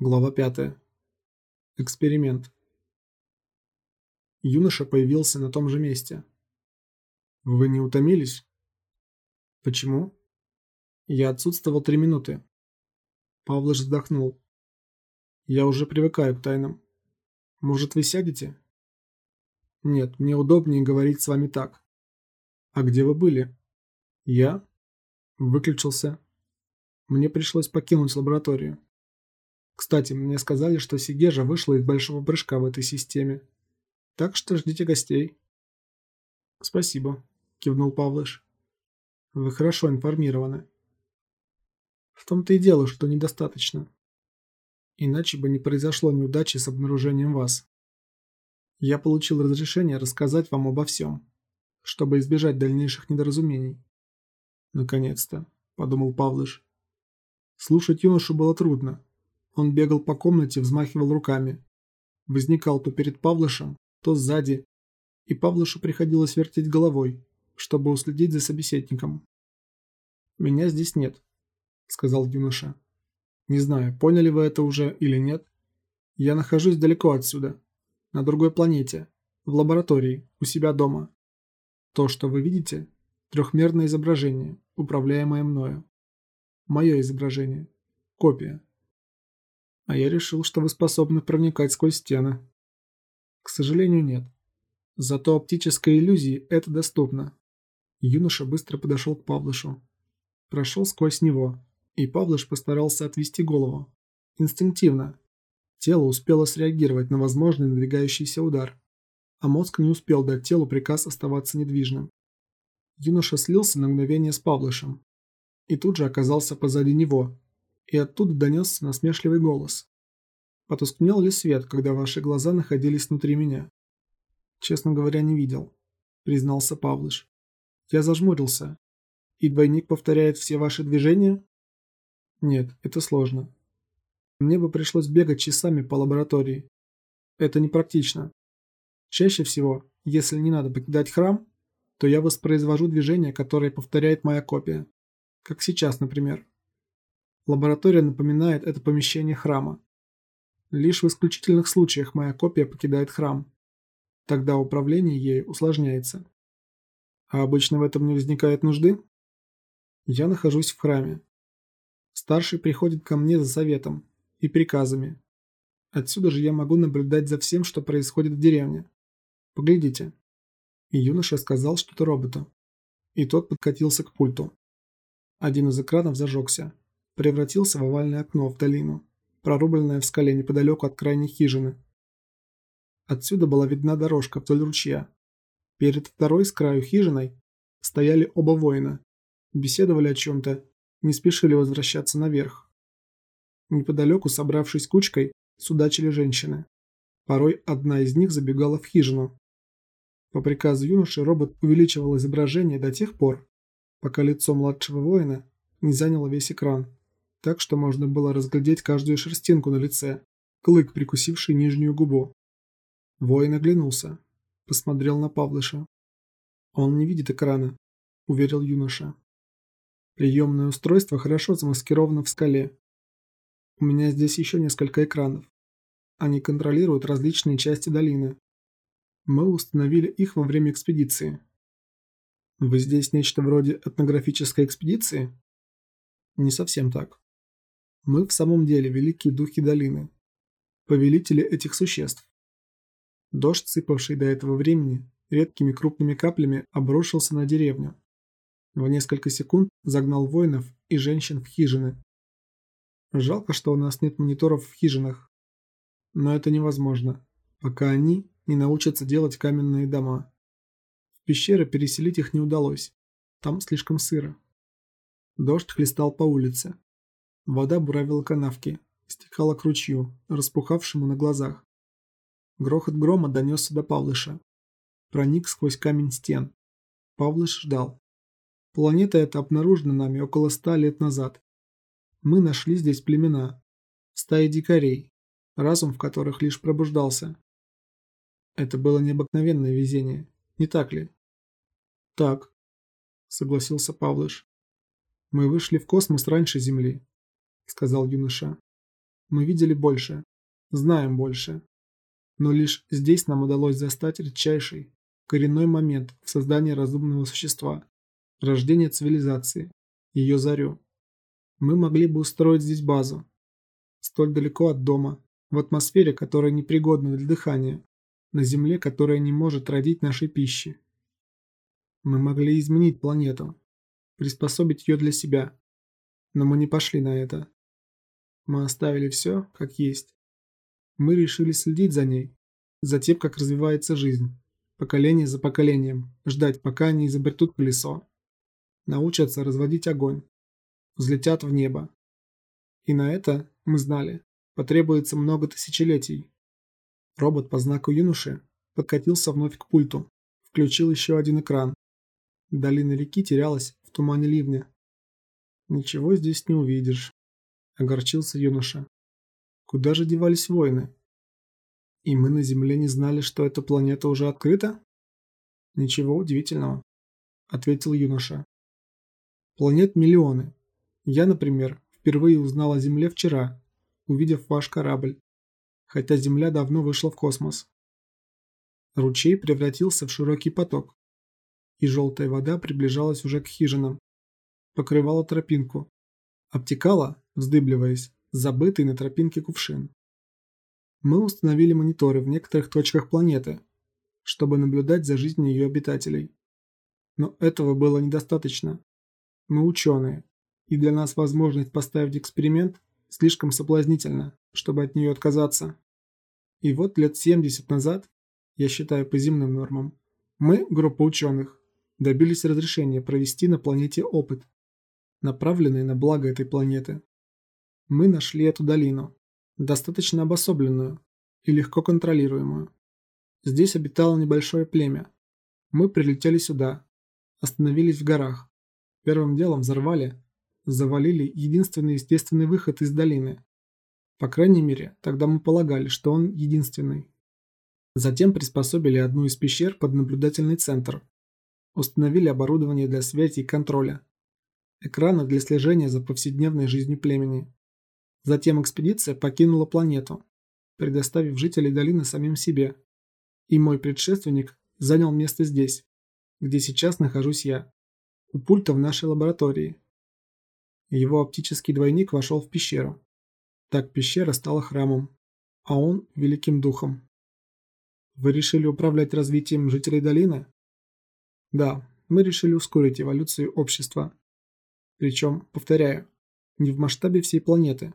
Глава 5. Эксперимент. Юноша появился на том же месте. Вы не утомились? Почему? Я отсутствовал три минуты. Павлыш вздохнул. Я уже привыкаю к тайнам. Может, вы сядете? Нет, мне удобнее говорить с вами так. А где вы были? Я? Выключился. Мне пришлось покинуть лабораторию. Кстати, мне сказали, что Сигежа вышла из большого прыжка в этой системе. Так что ждите гостей. Спасибо, кивнул Павлыш. Вы хорошо информированы. В том-то и дело, что недостаточно. Иначе бы не произошло неудачи с обнаружением вас. Я получил разрешение рассказать вам обо всем, чтобы избежать дальнейших недоразумений. Наконец-то, подумал Павлыш. Слушать юношу было трудно. Он бегал по комнате, взмахивал руками. Возникал то перед Павлышем, то сзади, и Павлышу приходилось вертеть головой, чтобы уследить за собеседником. «Меня здесь нет», — сказал юноша. «Не знаю, поняли вы это уже или нет. Я нахожусь далеко отсюда, на другой планете, в лаборатории, у себя дома. То, что вы видите, трехмерное изображение, управляемое мною. Мое изображение. Копия. А я решил, что вы способны проникать сквозь стены. К сожалению, нет. Зато оптической иллюзии это доступно. Юноша быстро подошел к Павлышу. Прошел сквозь него, и Павлыш постарался отвести голову. Инстинктивно. Тело успело среагировать на возможный надвигающийся удар, а мозг не успел дать телу приказ оставаться недвижным. Юноша слился на мгновение с Павлышем, и тут же оказался позади него, и оттуда донесся насмешливый голос. Потускнел ли свет, когда ваши глаза находились внутри меня? Честно говоря, не видел, признался Павлыш. Я зажмурился. И двойник повторяет все ваши движения? Нет, это сложно. Мне бы пришлось бегать часами по лаборатории. Это непрактично. Чаще всего, если не надо покидать храм, то я воспроизвожу движение, которое повторяет моя копия. Как сейчас, например. Лаборатория напоминает это помещение храма. Лишь в исключительных случаях моя копия покидает храм. Тогда управление ею усложняется. А обычно в этом не возникает нужды? Я нахожусь в храме. Старший приходит ко мне за советом и приказами. Отсюда же я могу наблюдать за всем, что происходит в деревне. Поглядите. И юноша сказал что-то роботу. И тот подкатился к пульту. Один из экранов зажегся превратился в овальное окно в долину, прорубленное в скале неподалеку от крайней хижины. Отсюда была видна дорожка вдоль ручья. Перед второй с краю хижиной стояли оба воина, беседовали о чем-то, не спешили возвращаться наверх. Неподалеку, собравшись кучкой, судачили женщины. Порой одна из них забегала в хижину. По приказу юноши робот увеличивал изображение до тех пор, пока лицо младшего воина не заняло весь экран так что можно было разглядеть каждую шерстинку на лице, клык, прикусивший нижнюю губу. Воин оглянулся, посмотрел на Павлыша. «Он не видит экрана», — уверил юноша. «Приемное устройство хорошо замаскировано в скале. У меня здесь еще несколько экранов. Они контролируют различные части долины. Мы установили их во время экспедиции». «Вы здесь нечто вроде этнографической экспедиции?» «Не совсем так. Мы в самом деле великие духи долины, повелители этих существ. Дождь, сыпавший до этого времени, редкими крупными каплями обрушился на деревню. В несколько секунд загнал воинов и женщин в хижины. Жалко, что у нас нет мониторов в хижинах. Но это невозможно, пока они не научатся делать каменные дома. В пещеры переселить их не удалось. Там слишком сыро. Дождь хлестал по улице. Вода буравила канавки, стекала к ручью, распухавшему на глазах. Грохот грома донесся до Павлыша. Проник сквозь камень стен. Павлыш ждал. Планета эта обнаружена нами около ста лет назад. Мы нашли здесь племена, стаи дикарей, разум в которых лишь пробуждался. Это было необыкновенное везение, не так ли? Так, согласился Павлыш. Мы вышли в космос раньше Земли, сказал юноша. Мы видели больше, знаем больше. Но лишь здесь нам удалось застать редчайший, коренной момент в создании разумного существа, рождение цивилизации, ее зарю. Мы могли бы устроить здесь базу, столь далеко от дома, в атмосфере, которая непригодна для дыхания, на Земле, которая не может родить нашей пищи. Мы могли изменить планету, приспособить ее для себя, но мы не пошли на это. Мы оставили все, как есть. Мы решили следить за ней, за тем, как развивается жизнь, поколение за поколением, ждать, пока они изобретут колесо, научатся разводить огонь, взлетят в небо. И на это, мы знали, потребуется много тысячелетий. Робот по знаку юноши подкатился вновь к пульту, включил еще один экран. Долина реки терялась в тумане ливня. «Ничего здесь не увидишь», — огорчился юноша. «Куда же девались воины?» «И мы на Земле не знали, что эта планета уже открыта?» «Ничего удивительного», — ответил юноша. «Планет миллионы. Я, например, впервые узнал о Земле вчера, увидев ваш корабль, хотя Земля давно вышла в космос. Ручей превратился в широкий поток, и желтая вода приближалась уже к хижинам, покрывала тропинку, обтекала, вздыбливаясь, забытый на тропинке кувшин. Мы установили мониторы в некоторых точках планеты, чтобы наблюдать за жизнью ее обитателей. Но этого было недостаточно. Мы ученые, и для нас возможность поставить эксперимент слишком соблазнительно, чтобы от нее отказаться. И вот лет 70 назад, я считаю по земным нормам, мы, группа ученых, добились разрешения провести на планете опыт, направленный на благо этой планеты. Мы нашли эту долину, достаточно обособленную и легко контролируемую. Здесь обитало небольшое племя. Мы прилетели сюда, остановились в горах. Первым делом взорвали завалили единственный естественный выход из долины. По крайней мере, тогда мы полагали, что он единственный. Затем приспособили одну из пещер под наблюдательный центр. Установили оборудование для связи и контроля. Экраны для слежения за повседневной жизнью племени. Затем экспедиция покинула планету, предоставив жителей долины самим себе. И мой предшественник занял место здесь, где сейчас нахожусь я. У пульта в нашей лаборатории, его оптический двойник вошел в пещеру. Так пещера стала храмом, а он – великим духом. Вы решили управлять развитием жителей долины? Да, мы решили ускорить эволюцию общества. Причем, повторяю, не в масштабе всей планеты.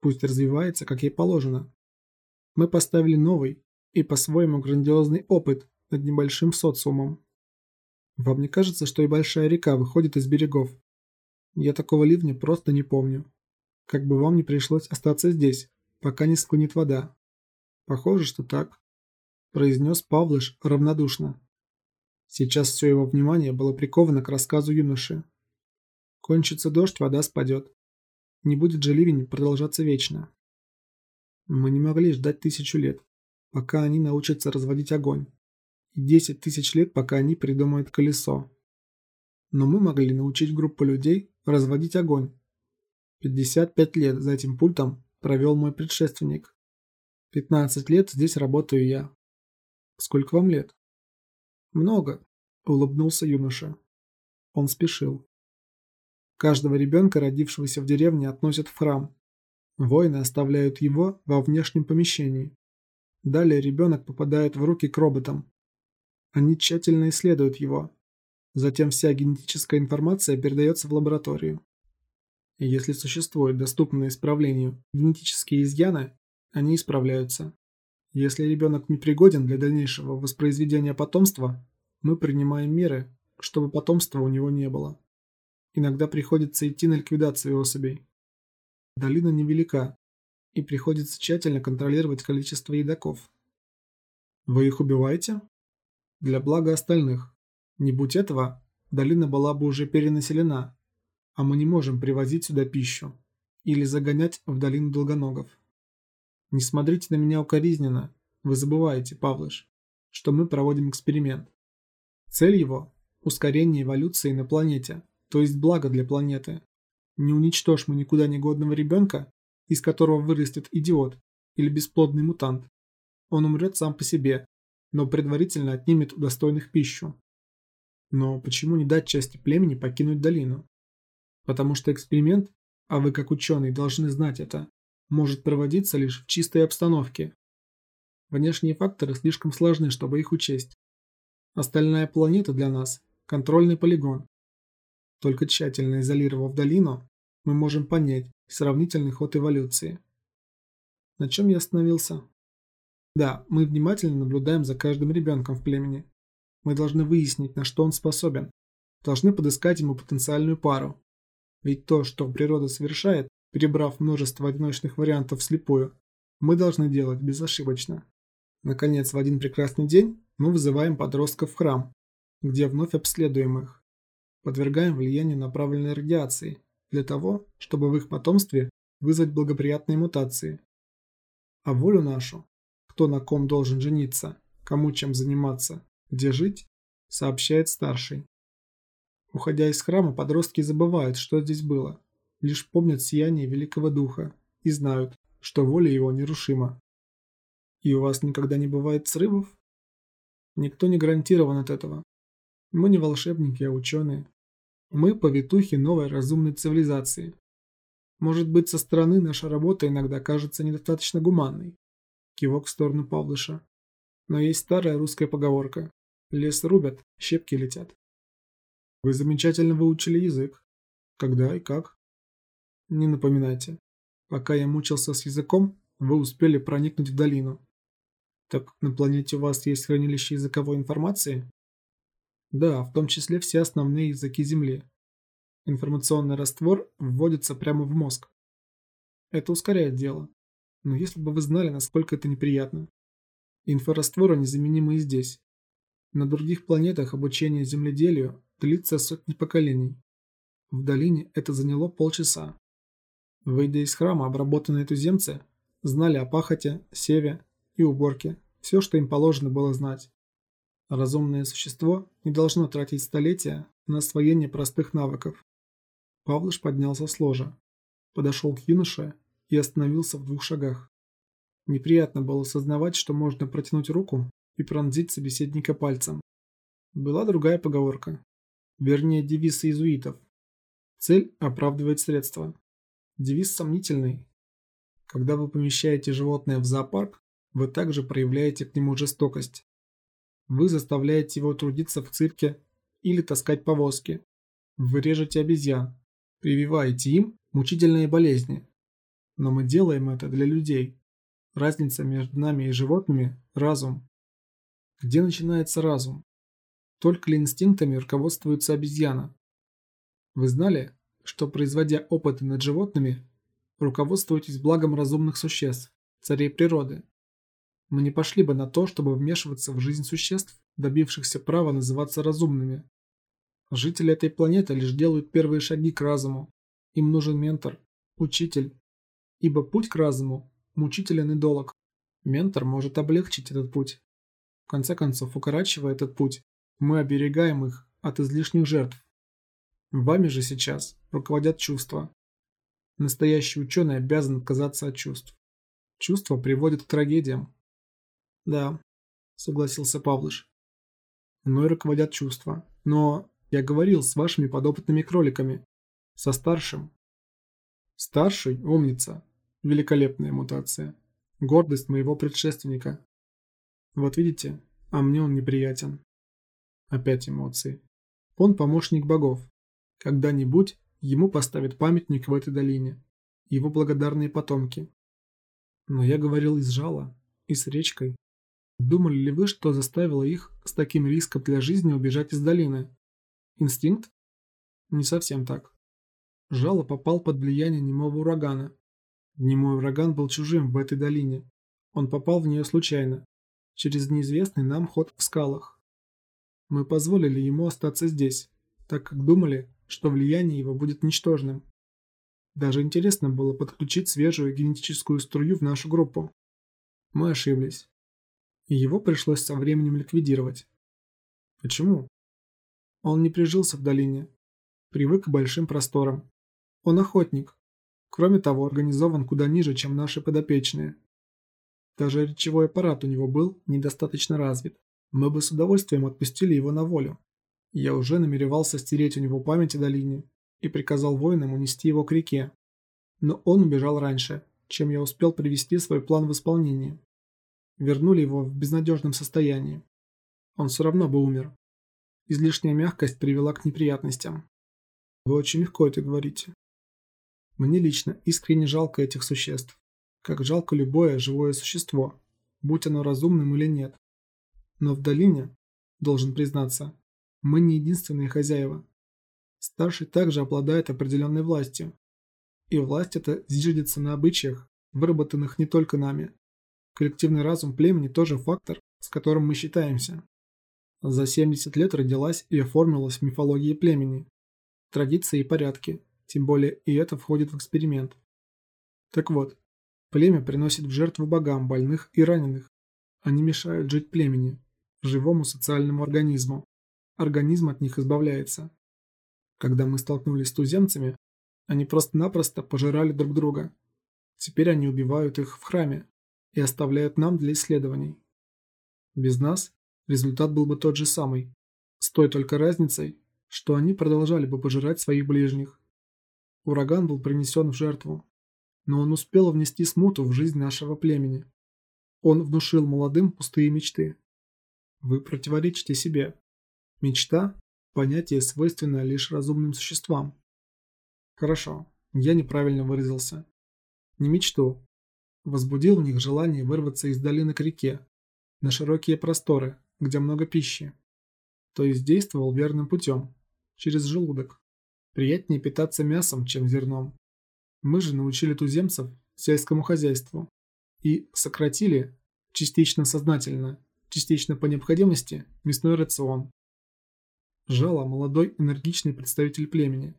Пусть развивается, как ей положено. Мы поставили новый и по-своему грандиозный опыт над небольшим социумом. Вам не кажется, что и большая река выходит из берегов, я такого ливня просто не помню. Как бы вам не пришлось остаться здесь, пока не склонит вода. Похоже, что так. Произнес Павлыш равнодушно. Сейчас все его внимание было приковано к рассказу юноши. Кончится дождь, вода спадет. Не будет же ливень продолжаться вечно. Мы не могли ждать тысячу лет, пока они научатся разводить огонь. И десять тысяч лет, пока они придумают колесо. Но мы могли научить группу людей разводить огонь. 55 лет за этим пультом провел мой предшественник. 15 лет здесь работаю я. Сколько вам лет? Много, улыбнулся юноша. Он спешил. Каждого ребенка, родившегося в деревне, относят в храм. Воины оставляют его во внешнем помещении. Далее ребенок попадает в руки к роботам. Они тщательно исследуют его, Затем вся генетическая информация передается в лабораторию. Если существуют доступные исправлению генетические изъяны, они исправляются. Если ребенок не пригоден для дальнейшего воспроизведения потомства, мы принимаем меры, чтобы потомства у него не было. Иногда приходится идти на ликвидацию особей. Долина невелика, и приходится тщательно контролировать количество едоков. Вы их убиваете? Для блага остальных. Не будь этого, долина была бы уже перенаселена, а мы не можем привозить сюда пищу или загонять в долину долгоногов. Не смотрите на меня укоризненно, вы забываете, Павлыш, что мы проводим эксперимент. Цель его – ускорение эволюции на планете, то есть благо для планеты. Не уничтожь мы никуда негодного ребенка, из которого вырастет идиот или бесплодный мутант. Он умрет сам по себе, но предварительно отнимет у достойных пищу. Но почему не дать части племени покинуть долину? Потому что эксперимент, а вы как ученый должны знать это, может проводиться лишь в чистой обстановке. Внешние факторы слишком сложны, чтобы их учесть. Остальная планета для нас – контрольный полигон. Только тщательно изолировав долину, мы можем понять сравнительный ход эволюции. На чем я остановился? Да, мы внимательно наблюдаем за каждым ребенком в племени. Мы должны выяснить, на что он способен. Должны подыскать ему потенциальную пару. Ведь то, что природа совершает, перебрав множество одиночных вариантов вслепую, мы должны делать безошибочно. Наконец, в один прекрасный день мы вызываем подростков в храм, где вновь обследуем их. Подвергаем влиянию направленной радиации, для того, чтобы в их потомстве вызвать благоприятные мутации. А волю нашу, кто на ком должен жениться, кому чем заниматься, где жить, сообщает старший. Уходя из храма, подростки забывают, что здесь было, лишь помнят сияние Великого Духа и знают, что воля его нерушима. И у вас никогда не бывает срывов? Никто не гарантирован от этого. Мы не волшебники, а ученые. Мы повитухи новой разумной цивилизации. Может быть, со стороны наша работа иногда кажется недостаточно гуманной. Кивок в сторону Павлыша. Но есть старая русская поговорка. Лес рубят, щепки летят. Вы замечательно выучили язык. Когда и как? Не напоминайте. Пока я мучился с языком, вы успели проникнуть в долину. Так на планете у вас есть хранилище языковой информации? Да, в том числе все основные языки Земли. Информационный раствор вводится прямо в мозг. Это ускоряет дело. Но если бы вы знали, насколько это неприятно. Инфорастворы незаменимы и здесь. На других планетах обучение земледелию длится сотни поколений. В долине это заняло полчаса. Выйдя из храма, обработанные туземцы знали о пахоте, севе и уборке, все, что им положено было знать. Разумное существо не должно тратить столетия на освоение простых навыков. Павлыш поднялся с ложа, подошел к юноше и остановился в двух шагах. Неприятно было осознавать, что можно протянуть руку и пронзить собеседника пальцем. Была другая поговорка. Вернее, девиз иезуитов. Цель оправдывает средства. Девиз сомнительный. Когда вы помещаете животное в зоопарк, вы также проявляете к нему жестокость. Вы заставляете его трудиться в цирке или таскать повозки. Вы режете обезьян, прививаете им мучительные болезни. Но мы делаем это для людей. Разница между нами и животными – разум. Где начинается разум? Только ли инстинктами руководствуется обезьяна? Вы знали, что производя опыты над животными, руководствуетесь благом разумных существ, царей природы? Мы не пошли бы на то, чтобы вмешиваться в жизнь существ, добившихся права называться разумными. Жители этой планеты лишь делают первые шаги к разуму. Им нужен ментор, учитель. Ибо путь к разуму мучителен и долг. Ментор может облегчить этот путь. В конце концов, укорачивая этот путь, мы оберегаем их от излишних жертв. Вами же сейчас руководят чувства. Настоящий ученый обязан отказаться от чувств. Чувства приводят к трагедиям, да, согласился Павлыш. Мной руководят чувства. Но я говорил с вашими подопытными кроликами. Со старшим. Старший – умница. Великолепная мутация. Гордость моего предшественника. Вот видите, а мне он неприятен. Опять эмоции. Он помощник богов. Когда-нибудь ему поставят памятник в этой долине. Его благодарные потомки. Но я говорил из жала и с речкой. Думали ли вы, что заставило их с таким риском для жизни убежать из долины? Инстинкт? Не совсем так. Жало попал под влияние немого урагана. Немой ураган был чужим в этой долине. Он попал в нее случайно, через неизвестный нам ход в скалах. Мы позволили ему остаться здесь, так как думали, что влияние его будет ничтожным. Даже интересно было подключить свежую генетическую струю в нашу группу. Мы ошиблись и его пришлось со временем ликвидировать. Почему? Он не прижился в долине, привык к большим просторам. Он охотник. Кроме того, организован куда ниже, чем наши подопечные. Даже речевой аппарат у него был недостаточно развит. Мы бы с удовольствием отпустили его на волю. Я уже намеревался стереть у него память о долине и приказал воинам унести его к реке. Но он убежал раньше, чем я успел привести свой план в исполнение. Вернули его в безнадежном состоянии. Он все равно бы умер. Излишняя мягкость привела к неприятностям. Вы очень легко это говорите. Мне лично искренне жалко этих существ. Как жалко любое живое существо, будь оно разумным или нет. Но в долине, должен признаться, мы не единственные хозяева. Старший также обладает определенной властью. И власть эта зиждется на обычаях, выработанных не только нами. Коллективный разум племени тоже фактор, с которым мы считаемся. За 70 лет родилась и оформилась мифология племени. Традиции и порядки, тем более и это входит в эксперимент. Так вот, племя приносит в жертву богам больных и раненых. Они мешают жить племени, живому социальному организму. Организм от них избавляется. Когда мы столкнулись с туземцами, они просто-напросто пожирали друг друга. Теперь они убивают их в храме и оставляют нам для исследований. Без нас результат был бы тот же самый, с той только разницей, что они продолжали бы пожирать своих ближних. Ураган был принесен в жертву, но он успел внести смуту в жизнь нашего племени. Он внушил молодым пустые мечты. Вы противоречите себе. Мечта – понятие, свойственное лишь разумным существам. Хорошо, я неправильно выразился. Не мечту. Возбудил в них желание вырваться из долины к реке, на широкие просторы, где много пищи. То есть действовал верным путем, через желудок. Приятнее питаться мясом, чем зерном. Мы же научили туземцев сельскому хозяйству и сократили, частично сознательно, частично по необходимости, мясной рацион. Жало – молодой энергичный представитель племени.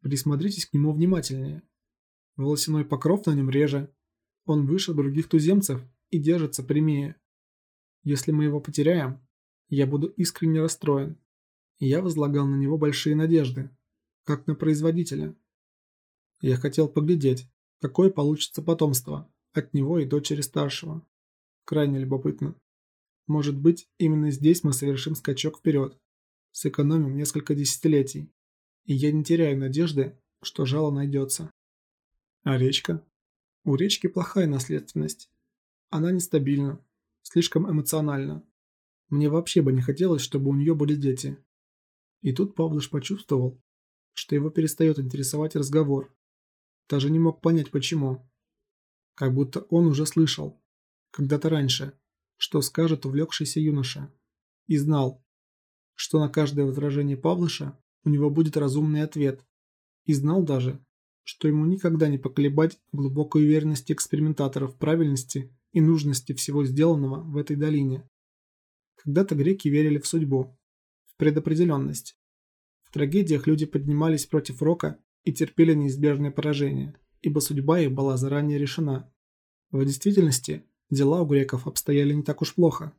Присмотритесь к нему внимательнее. Волосяной покров на нем реже. Он выше других туземцев и держится прямее. Если мы его потеряем, я буду искренне расстроен. Я возлагал на него большие надежды, как на производителя. Я хотел поглядеть, какое получится потомство от него и дочери старшего. Крайне любопытно. Может быть, именно здесь мы совершим скачок вперед сэкономим несколько десятилетий, и я не теряю надежды, что жало найдется. А речка? У речки плохая наследственность. Она нестабильна, слишком эмоциональна. Мне вообще бы не хотелось, чтобы у нее были дети. И тут Павлыш почувствовал, что его перестает интересовать разговор. Даже не мог понять, почему. Как будто он уже слышал, когда-то раньше, что скажет увлекшийся юноша. И знал, что на каждое возражение Павлыша у него будет разумный ответ, и знал даже, что ему никогда не поколебать глубокой уверенности экспериментаторов в правильности и нужности всего сделанного в этой долине. Когда-то греки верили в судьбу, в предопределенность. В трагедиях люди поднимались против рока и терпели неизбежное поражение, ибо судьба их была заранее решена. В действительности, дела у греков обстояли не так уж плохо.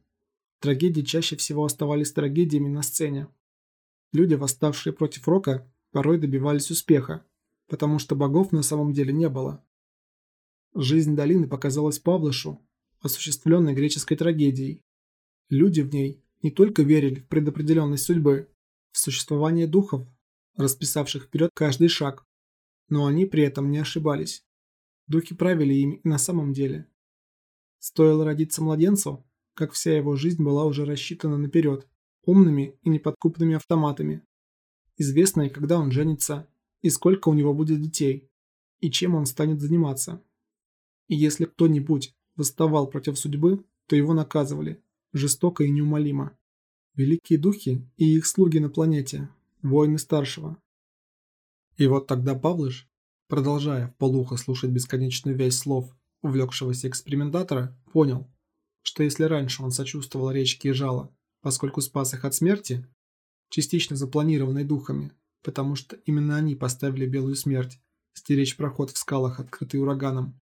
Трагедии чаще всего оставались трагедиями на сцене. Люди, восставшие против Рока, порой добивались успеха, потому что богов на самом деле не было. Жизнь долины показалась Павлышу осуществленной греческой трагедией. Люди в ней не только верили в предопределенность судьбы, в существование духов, расписавших вперед каждый шаг, но они при этом не ошибались. Духи правили ими на самом деле. Стоило родиться младенцу, как вся его жизнь была уже рассчитана наперед, умными и неподкупными автоматами. Известно и когда он женится, и сколько у него будет детей, и чем он станет заниматься. И если кто-нибудь восставал против судьбы, то его наказывали, жестоко и неумолимо. Великие духи и их слуги на планете, воины старшего. И вот тогда Павлыш, продолжая в полухо слушать бесконечную вязь слов увлекшегося экспериментатора, понял, что если раньше он сочувствовал речке и жало, поскольку спас их от смерти, частично запланированной духами, потому что именно они поставили белую смерть, стеречь проход в скалах, открытый ураганом,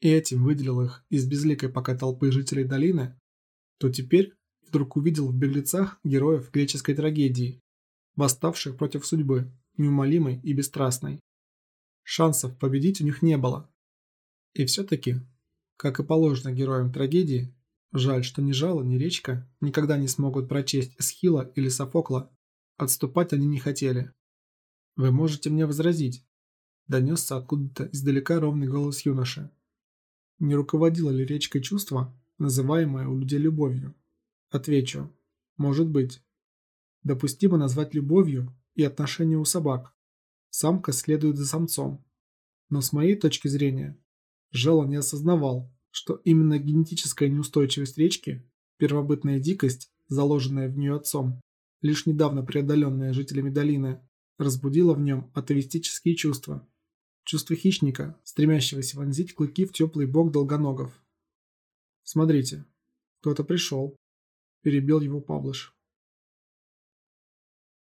и этим выделил их из безликой пока толпы жителей долины, то теперь вдруг увидел в беглецах героев греческой трагедии, восставших против судьбы, неумолимой и бесстрастной. Шансов победить у них не было. И все-таки, как и положено героям трагедии, жаль, что ни Жало, ни Речка никогда не смогут прочесть Эсхила или Софокла. Отступать они не хотели. «Вы можете мне возразить?» Донесся откуда-то издалека ровный голос юноши. Не руководило ли речкой чувство, называемое у людей любовью? Отвечу. Может быть. Допустимо назвать любовью и отношения у собак. Самка следует за самцом. Но с моей точки зрения, Жало не осознавал, что именно генетическая неустойчивость речки, первобытная дикость, заложенная в нее отцом, лишь недавно преодоленная жителями долины, разбудила в нем атовистические чувства. Чувство хищника, стремящегося вонзить клыки в теплый бок долгоногов. «Смотрите, кто-то пришел», – перебил его Павлыш.